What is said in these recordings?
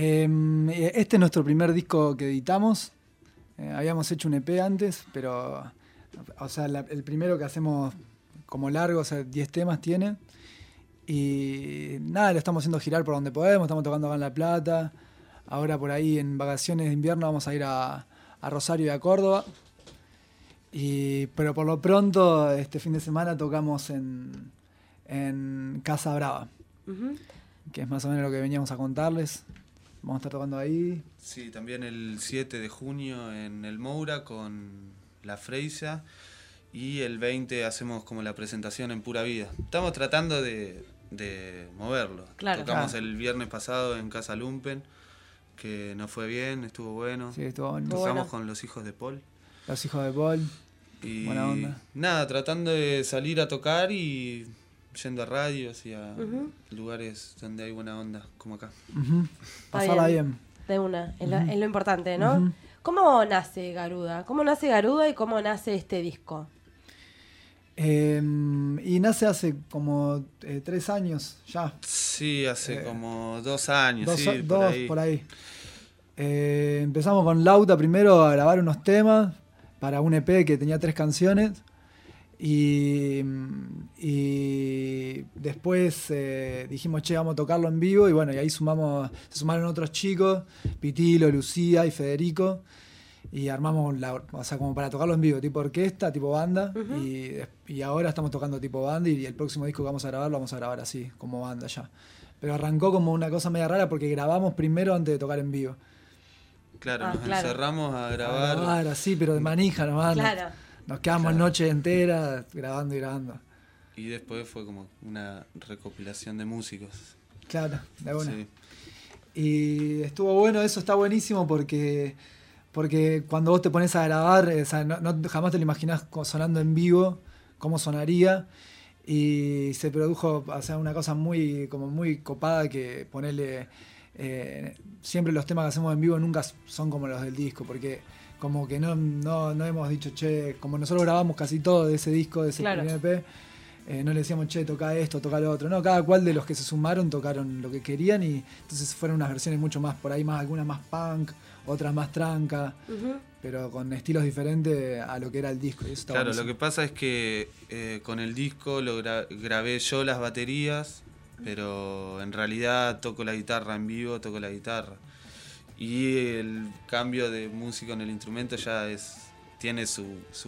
Em, este es nuestro primer disco que editamos. Eh, habíamos hecho un EP antes, pero, o sea, el primero que hacemos como largo, o sea, 10 temas tiene. Y nada, lo estamos haciendo girar por donde podemos, estamos tocando acá en La Plata. Ahora por ahí en vacaciones de invierno vamos a ir a, Rosario y a Córdoba. Y, pero por lo pronto, este fin de semana tocamos en, en Casa Brava, que es más o menos lo que veníamos a contarles. Vamos a estar tocando ahí. Sí, también el 7 de junio en el Moura con La Freisa. Y el 20 hacemos como la presentación en Pura Vida. Estamos tratando de, de moverlo. Tocamos el viernes pasado en Casa Lumpen, que no fue bien, estuvo bueno. Sí, estuvo bueno. Tocamos con los hijos de Paul. Los hijos de Paul. Y Buena onda. Nada, tratando de salir a tocar y yendo a radios y a lugares donde hay buena onda, como acá. Pasarla bien. De una, es, lo, importante, ¿no? ¿Cómo nace Garuda? ¿Cómo nace Garuda y cómo nace este disco? Em, y nace hace como eh, tres años ya. Sí, hace eh, como dos años. Dos, sí, por ahí. Eh, empezamos con Lauta primero a grabar unos temas para un EP que tenía tres canciones. Y, y después dijimos, che, vamos a tocarlo en vivo. Y bueno, y ahí sumamos, se sumaron otros chicos, Pitilo, Lucía y Federico y armamos, la, o sea, como para tocarlo en vivo, tipo orquesta, tipo banda, y, y, ahora estamos tocando tipo banda y, el próximo disco que vamos a grabar lo vamos a grabar así, como banda ya. Pero arrancó como una cosa media rara porque grabamos primero antes de tocar en vivo. Claro, ah, nos encerramos a grabar. A grabar así, pero de manija nomás. Claro. Nos, quedamos noche entera grabando y grabando. Y después fue como una recopilación de músicos. Claro, de. Sí. Y estuvo bueno, eso está buenísimo porque porque cuando vos te pones a grabar, eh, no, jamás te lo imaginás sonando en vivo, cómo sonaría. Y se produjo o sea, una cosa muy, como muy copada que ponerle. Eh, siempre los temas que hacemos en vivo nunca son como los del disco, porque como que no, no, no hemos dicho, che, como nosotros grabamos casi todo de ese disco, de ese primer EP, eh, no le decíamos, che, toca esto, toca lo otro. No, cada cual de los que se sumaron tocaron lo que querían y entonces fueron unas versiones mucho más, por ahí más, algunas más punk, otras más tranca, pero con estilos diferentes a lo que era el disco. claro, lo que pasa es que eh, con el disco lo grabé yo las baterías, pero en realidad toco la guitarra en vivo, toco la guitarra. Y el cambio de músico en el instrumento ya es tiene su,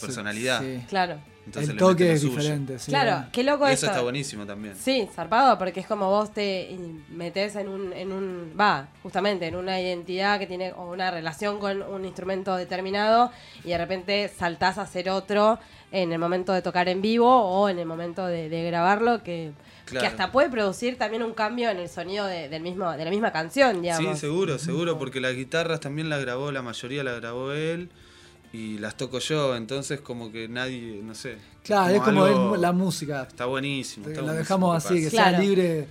personalidad. Claro el toque es diferente. Sí, claro, qué loco eso. Eso está buenísimo también. Sí, zarpado, porque es como vos te metes en un, en un, va, justamente en una identidad que tiene una relación con un instrumento determinado y de repente saltás a hacer otro en el momento de tocar en vivo o en el momento de, grabarlo que, que hasta puede producir también un cambio en el sonido de, del mismo, de la misma canción, digamos. Sí, seguro, seguro, porque las guitarras también las grabó, la mayoría la grabó él y las toco yo, entonces como que nadie, no sé. Claro, es como la música. Está buenísimo. Está la dejamos así, que sea libre.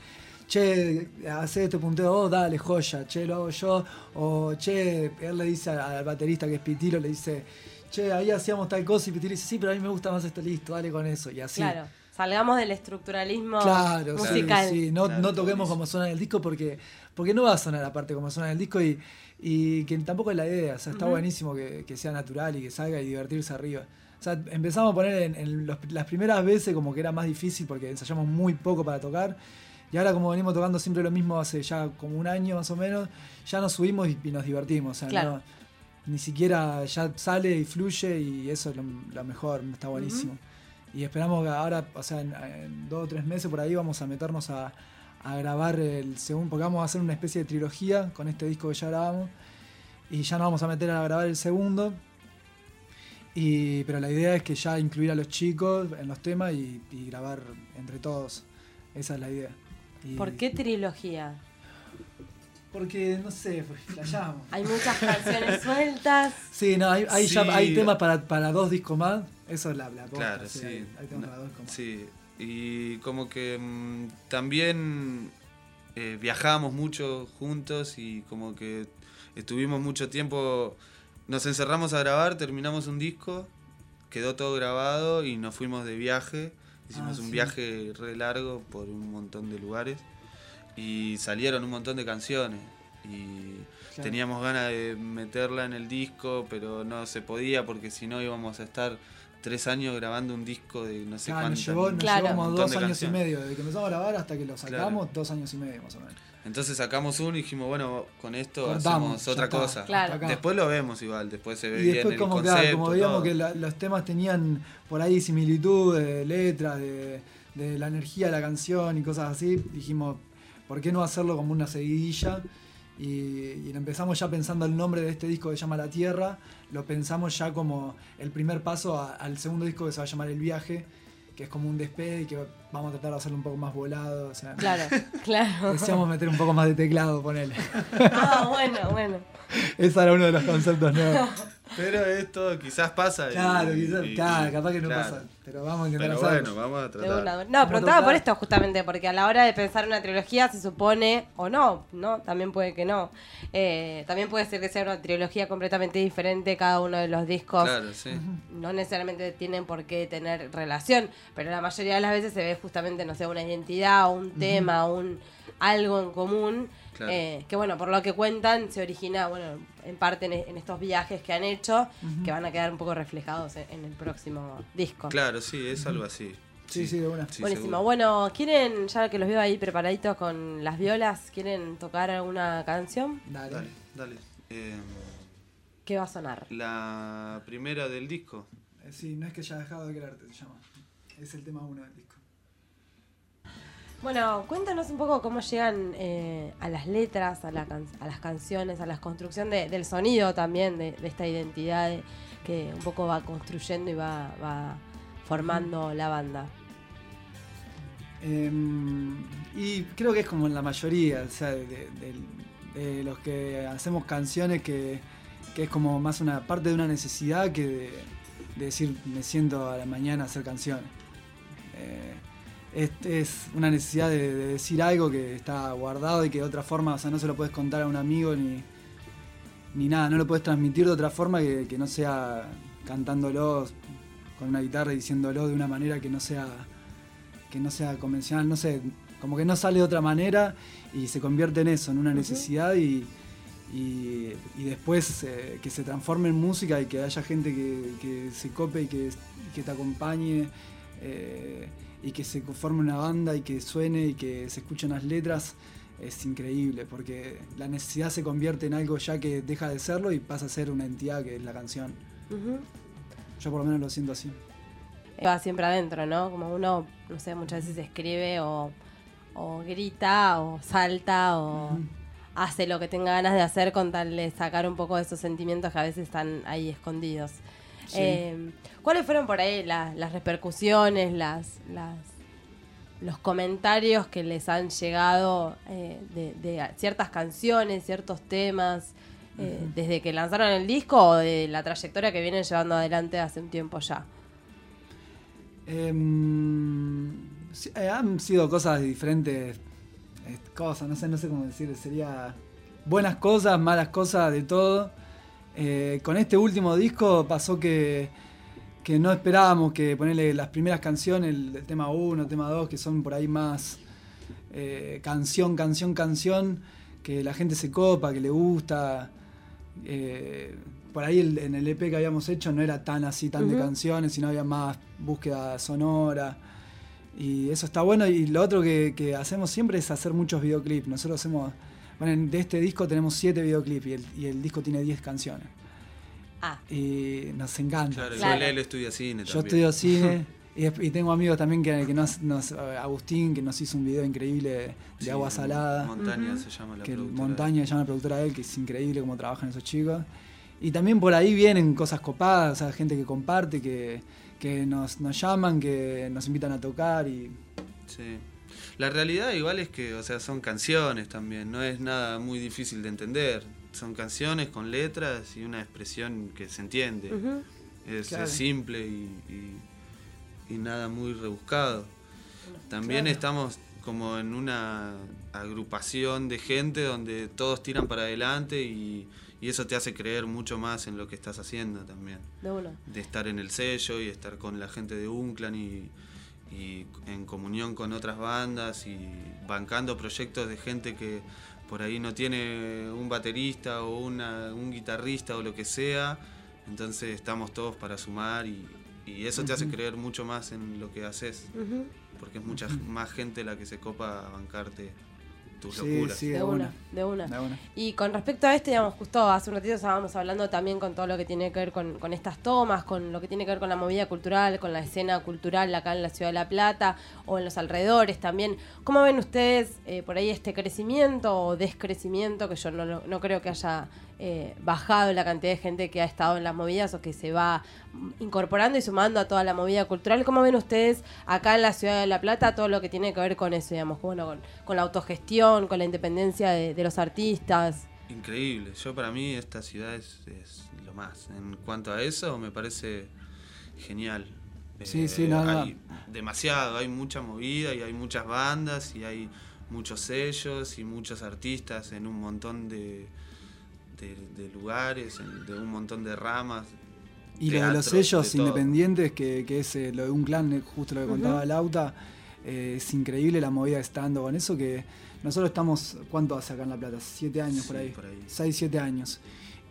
Che, hace este punteo, oh, dale, joya, che, lo hago yo. O che, él le dice al baterista que es Pitilo, le dice, che, ahí hacíamos tal cosa y Pitilo dice, sí, pero a mí me gusta más esto, listo, dale con eso. Y así. Claro. Salgamos del estructuralismo claro, musical. Sí, No, no toquemos como suena en el disco porque, porque no va a sonar aparte como suena en el disco y, y que tampoco es la idea. O sea, está buenísimo que, sea natural y que salga y divertirse arriba. O sea, empezamos a poner en, las primeras veces como que era más difícil porque ensayamos muy poco para tocar. Y ahora como venimos tocando siempre lo mismo hace ya como un año más o menos, ya nos subimos y, nos divertimos. O sea, ni siquiera ya sale y fluye y eso es lo, mejor, está buenísimo. Y esperamos que ahora, o sea, en, dos o tres meses por ahí vamos a meternos a, grabar el segundo, porque vamos a hacer una especie de trilogía con este disco que ya grabamos. Y ya nos vamos a meter a grabar el segundo. Y, pero la idea es que ya incluir a los chicos en los temas y, grabar entre todos. Esa es la idea. ¿Por qué trilogía? Porque, no sé, la llamo. Hay muchas canciones sueltas. Sí, no, hay, hay, hay temas para, para, dos discos más. Eso es la, la Claro, sí. Hay, temas para dos discos más. Sí, y como que mm, también eh, viajamos mucho juntos y como que estuvimos mucho tiempo, nos encerramos a grabar, terminamos un disco, quedó todo grabado y nos fuimos de viaje, hicimos ah, un viaje re largo por un montón de lugares y salieron un montón de canciones. y teníamos ganas de meterla en el disco, pero no se podía porque si no íbamos a estar tres años grabando un disco de no sé cuánto. Nos, llevó, llevamos dos años y medio, desde que empezamos a grabar hasta que lo sacamos, dos años y medio más o menos. Entonces sacamos uno y dijimos, bueno, con esto hacemos otra cosa. Después lo vemos igual, después se ve y después como, como veíamos que los temas tenían por ahí similitud de letras, de, de la energía de la canción y cosas así, dijimos, ¿por qué no hacerlo como una seguidilla? Y, empezamos ya pensando el nombre de este disco que se llama La Tierra, lo pensamos ya como el primer paso al segundo disco que se va a llamar El Viaje, que es como un despegue y que vamos a tratar de hacerlo un poco más volado. O sea, claro, claro. Deseamos meter un poco más de teclado, ponele. Ah, bueno, bueno. Ese era uno de los conceptos nuevos. Pero esto quizás pasa. Claro, quizás, claro, capaz que no pasa. Pero vamos a intentar Pero bueno, vamos a tratar. No, preguntaba por esto justamente, porque a la hora de pensar una trilogía se supone, o no, ¿no? También puede que no. Eh, también puede ser que sea una trilogía completamente diferente cada uno de los discos. Claro, sí. No necesariamente tienen por qué tener relación, pero la mayoría de las veces se ve justamente, no sé, una identidad, un tema, un algo en común eh, que bueno, por lo que cuentan, se origina, bueno, en parte en, estos viajes que han hecho, que van a quedar un poco reflejados en, el próximo disco. Claro, sí, es algo así. Sí, sí, de una. Buenísimo. Bueno, ¿quieren, ya que los veo ahí preparaditos con las violas, ¿quieren tocar alguna canción? Dale, dale. Em, ¿Qué va a sonar? La primera del disco. Eh, sí, no es que ya ha dejado de quererte, se llama. Es el tema uno del disco. Bueno, cuéntanos un poco cómo llegan eh, a las letras, a, las canciones, a la construcción del sonido también, de, esta identidad que un poco va construyendo y va, formando la banda. Em, y creo que es como en la mayoría, o sea, de, los que hacemos canciones que, es como más una parte de una necesidad que de, decir me siento a la mañana a hacer canciones. Eh, es, una necesidad de, decir algo que está guardado y que de otra forma, o sea, no se lo puedes contar a un amigo ni, ni nada, no lo puedes transmitir de otra forma que, no sea cantándolo con una guitarra y diciéndolo de una manera que no sea que no sea convencional, no sé, como que no sale de otra manera y se convierte en eso, en una necesidad y, y, después eh, que se transforme en música y que haya gente que, se cope y que, que te acompañe. Eh, y que se forme una banda y que suene y que se escuchen las letras es increíble porque la necesidad se convierte en algo ya que deja de serlo y pasa a ser una entidad que es la canción. Yo por lo menos lo siento así. Va siempre adentro, ¿no? Como uno, no sé, muchas veces escribe o, grita o salta o hace lo que tenga ganas de hacer con tal de sacar un poco de esos sentimientos que a veces están ahí escondidos. Eh, ¿Cuáles fueron por ahí las repercusiones, las, los comentarios que les han llegado eh, de, ciertas canciones, ciertos temas, eh, desde que lanzaron el disco o de la trayectoria que vienen llevando adelante hace un tiempo ya? Em, han sido cosas de diferentes cosas, no sé, no sé cómo decir, sería buenas cosas, malas cosas, de todo. Eh, con este último disco pasó que, no esperábamos que ponerle las primeras canciones, el, tema 1, el tema 2, que son por ahí más eh, canción, canción, canción, que la gente se copa, que le gusta. Eh, por ahí en el EP que habíamos hecho no era tan así, tan de canciones, sino había más búsqueda sonora. Y eso está bueno. Y lo otro que, que hacemos siempre es hacer muchos videoclips. Nosotros hacemos bueno, de este disco tenemos siete videoclips y el, disco tiene 10 canciones. Ah. Y nos encanta. Claro, él estudia cine Yo estudio cine. Y, tengo amigos también que, nos, Agustín, que nos hizo un video increíble de agua salada. Montaña se llama la que Montaña se llama la productora de él, que es increíble cómo trabajan esos chicos. Y también por ahí vienen cosas copadas, o sea, gente que comparte, que, que nos, nos llaman, que nos invitan a tocar y. Sí. La realidad igual es que, o sea, son canciones también, no es nada muy difícil de entender. Son canciones con letras y una expresión que se entiende. es, simple y, nada muy rebuscado. También estamos como en una agrupación de gente donde todos tiran para adelante y, eso te hace creer mucho más en lo que estás haciendo también. De, de estar en el sello y estar con la gente de Unclan y, y en comunión con otras bandas y bancando proyectos de gente que por ahí no tiene un baterista o una, un guitarrista o lo que sea, entonces estamos todos para sumar y, eso te hace creer mucho más en lo que haces, porque es mucha más gente la que se copa a bancarte de, una, de, una, Y con respecto a este, digamos, justo hace un ratito estábamos hablando también con todo lo que tiene que ver con, estas tomas, con lo que tiene que ver con la movida cultural, con la escena cultural acá en la ciudad de La Plata o en los alrededores también. ¿Cómo ven ustedes eh, por ahí este crecimiento o descrecimiento, que yo no, no creo que haya eh, bajado la cantidad de gente que ha estado en las movidas o que se va incorporando y sumando a toda la movida cultural. ¿Cómo ven ustedes acá en la ciudad de La Plata todo lo que tiene que ver con eso, digamos, bueno, con, la autogestión, con la independencia de, los artistas? Increíble. Yo para mí esta ciudad es, lo más. En cuanto a eso, me parece genial. Sí, sí, nada. Hay demasiado, hay mucha movida y hay muchas bandas y hay muchos sellos y muchos artistas en un montón de, de, lugares, de un montón de ramas. Y lo de los sellos independientes, que, es eh, lo de un clan, eh, justo lo que contaba Lauta, eh, es increíble la movida estando con eso, que nosotros estamos, ¿cuánto hace acá en La Plata? Siete años por, ahí. por ahí. Seis, siete años.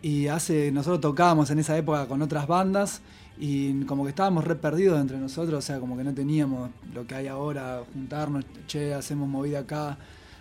Y hace, nosotros tocábamos en esa época con otras bandas y como que estábamos re perdidos entre nosotros, o sea, como que no teníamos lo que hay ahora, juntarnos, che, hacemos movida acá.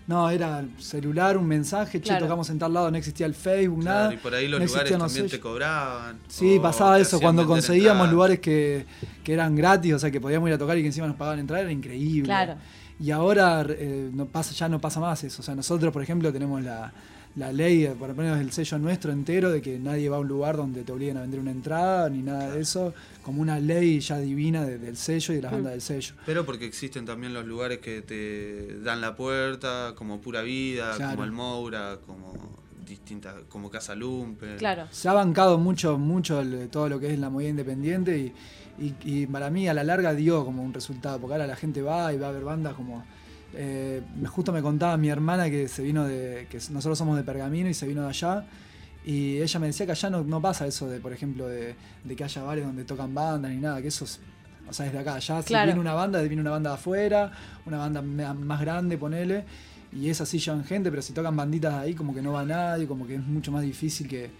No, era celular, un mensaje, che, tocamos en tal lado, no existía el Facebook, nada. Y por ahí los lugares también te cobraban. Sí, pasaba eso, cuando conseguíamos lugares que, eran gratis, o sea, que podíamos ir a tocar y que encima nos pagaban entrar, era increíble. Claro. Y ahora eh, no pasa, ya no pasa más eso. O sea, nosotros, por ejemplo, tenemos la, la ley, por lo menos el sello nuestro entero, de que nadie va a un lugar donde te obliguen a vender una entrada, ni nada de eso, como una ley ya divina del sello y de las mm. bandas del sello. Pero porque existen también los lugares que te dan la puerta, como Pura Vida, como El Moura, como distintas, como Casa Lumpe. Claro. Se ha bancado mucho, mucho todo lo que es la movida independiente y, y para mí a la larga dio como un resultado, porque ahora la gente va y va a ver bandas como eh, justo me contaba mi hermana que se vino de. que nosotros somos de Pergamino y se vino de allá. Y ella me decía que allá no, pasa eso de, por ejemplo, de, que haya bares donde tocan bandas ni nada, que eso es. O sea, desde acá. Allá si viene una banda, viene una banda de afuera, una banda más grande, ponele. Y es así llevan gente, pero si tocan banditas ahí, como que no va nadie, como que es mucho más difícil que,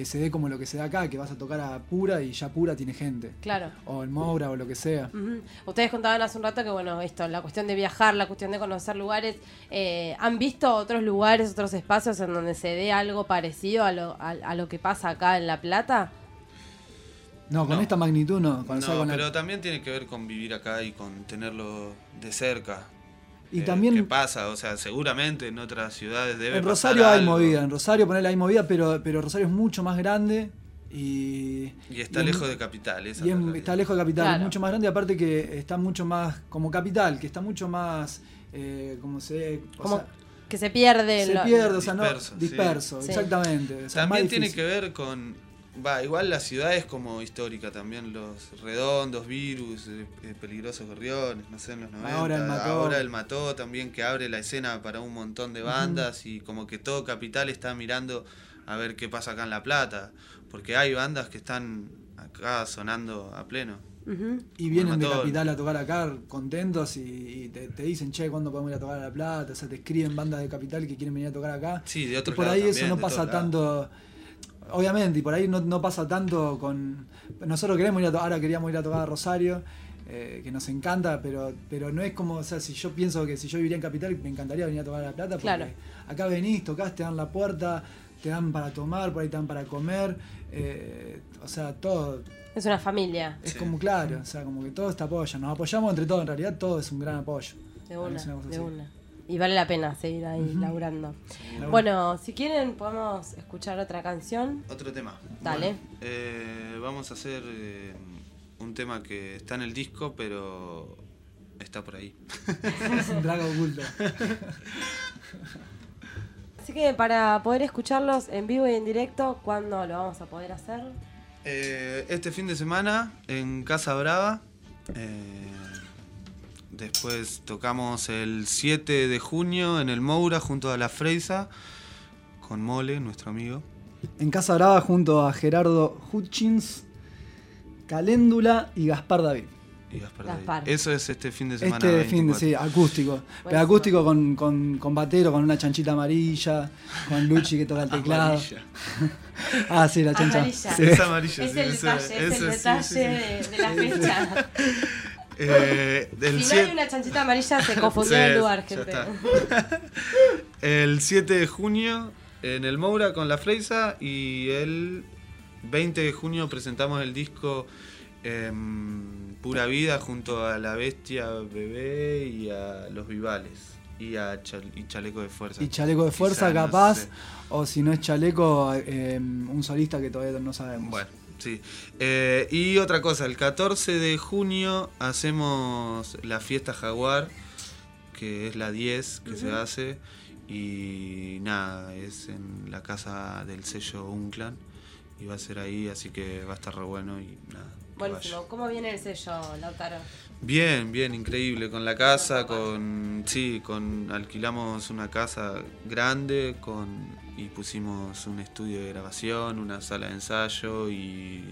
que se dé como lo que se da acá, que vas a tocar a Pura y ya Pura tiene gente. Claro. O el Moura o lo que sea. Ustedes contaban hace un rato que, bueno, esto, la cuestión de viajar, la cuestión de conocer lugares. Eh, ¿Han visto otros lugares, otros espacios en donde se dé algo parecido a lo, a, lo que pasa acá en La Plata? No, con esta magnitud no. no, pero también tiene que ver con vivir acá y con tenerlo de cerca. Y eh, también. ¿Qué pasa? O sea, seguramente en otras ciudades debe En Rosario hay movida, en Rosario ponerle hay movida, pero, pero Rosario es mucho más grande y. Y está lejos de capital, esa y está lejos de capital, es mucho más grande, aparte que está mucho más. como capital, que está mucho más. Eh, como se. Como que se pierde. Se pierde, o sea, disperso, no. Disperso, exactamente. También tiene que ver con Va, igual la ciudad es como histórica también, los redondos, virus, eh, eh, peligrosos gorriones, no sé, en los 90. Ahora el Mató. Ahora el Mató también que abre la escena para un montón de bandas y como que todo Capital está mirando a ver qué pasa acá en La Plata, porque hay bandas que están acá sonando a pleno. Y vienen de Capital a tocar acá contentos y, te, dicen, che, ¿cuándo podemos ir a tocar a La Plata? O sea, te escriben bandas de Capital que quieren venir a tocar acá. Sí, de otros Y por ahí eso no pasa tanto obviamente, y por ahí no, pasa tanto con. Nosotros queremos ir a ahora queríamos ir a tocar a Rosario, eh, que nos encanta, pero, pero no es como, o sea, si yo pienso que si yo viviría en Capital, me encantaría venir a tocar a La Plata, porque acá venís, tocás, te dan la puerta, te dan para tomar, por ahí te dan para comer, eh, o sea, todo. Es una familia. Es como claro, o sea, como que todos te apoyan, nos apoyamos entre todos, en realidad todo es un gran apoyo. De una, de una y vale la pena seguir ahí laburando. Bueno, si quieren podemos escuchar otra canción. Otro tema. Dale. Eh, vamos a hacer eh, un tema que está en el disco, pero está por ahí. es un drago oculto. Así que para poder escucharlos en vivo y en directo, ¿cuándo lo vamos a poder hacer? Eh, este fin de semana en Casa Brava. Después tocamos el 7 de junio en el Moura junto a la Freisa con Mole, nuestro amigo. En Casa Brava junto a Gerardo Hutchins, Caléndula y Gaspar David. y Gaspar, Eso es este fin de semana. Este fin de sí, acústico. Pero acústico con, con, con, batero, con una chanchita amarilla, con Luchi que toca el teclado. ah, sí, la chancha. Amarilla. Es amarilla. Es el detalle, es el detalle de, la fecha. Eh, si no hay una chanchita amarilla, se confundió el lugar, gente. el 7 de junio en el Moura con la Freisa y el 20 de junio presentamos el disco em, Pura Vida junto a La Bestia Bebé y a Los Vivales. Y a Chaleco de Fuerza. Y Chaleco de Fuerza, capaz. O si no es Chaleco, em, un solista que todavía no sabemos. Bueno, sí. Eh, y otra cosa, el 14 de junio hacemos la fiesta Jaguar, que es la 10 que se hace. Y nada, es en la casa del sello Unclan y va a ser ahí, así que va a estar re bueno y nada. Buenísimo. ¿Cómo viene el sello, Lautaro? Bien, bien, increíble. Con la casa, con. Sí, con. Alquilamos una casa grande con y pusimos un estudio de grabación, una sala de ensayo y.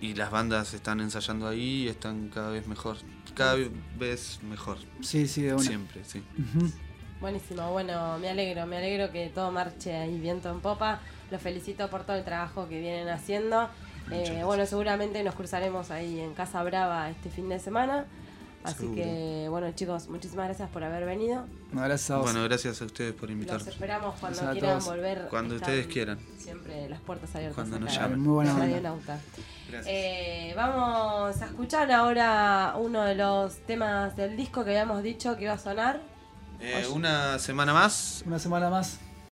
Y las bandas están ensayando ahí y están cada vez mejor. Cada vez mejor. Sí, sí, de una. Siempre, sí. Buenísimo, bueno, me alegro, me alegro que todo marche ahí viento en popa. Los felicito por todo el trabajo que vienen haciendo. Eh, bueno, seguramente nos cruzaremos ahí en Casa Brava este fin de semana. Así que, bueno, chicos, muchísimas gracias por haber venido. gracias a Bueno, gracias a ustedes por invitarnos. Los esperamos cuando quieran volver. Cuando ustedes quieran. Siempre las puertas abiertas. Cuando nos llamen. Muy buena eh, vamos a escuchar ahora uno de los temas del disco que habíamos dicho que iba a sonar. Eh, una semana más. Una semana más.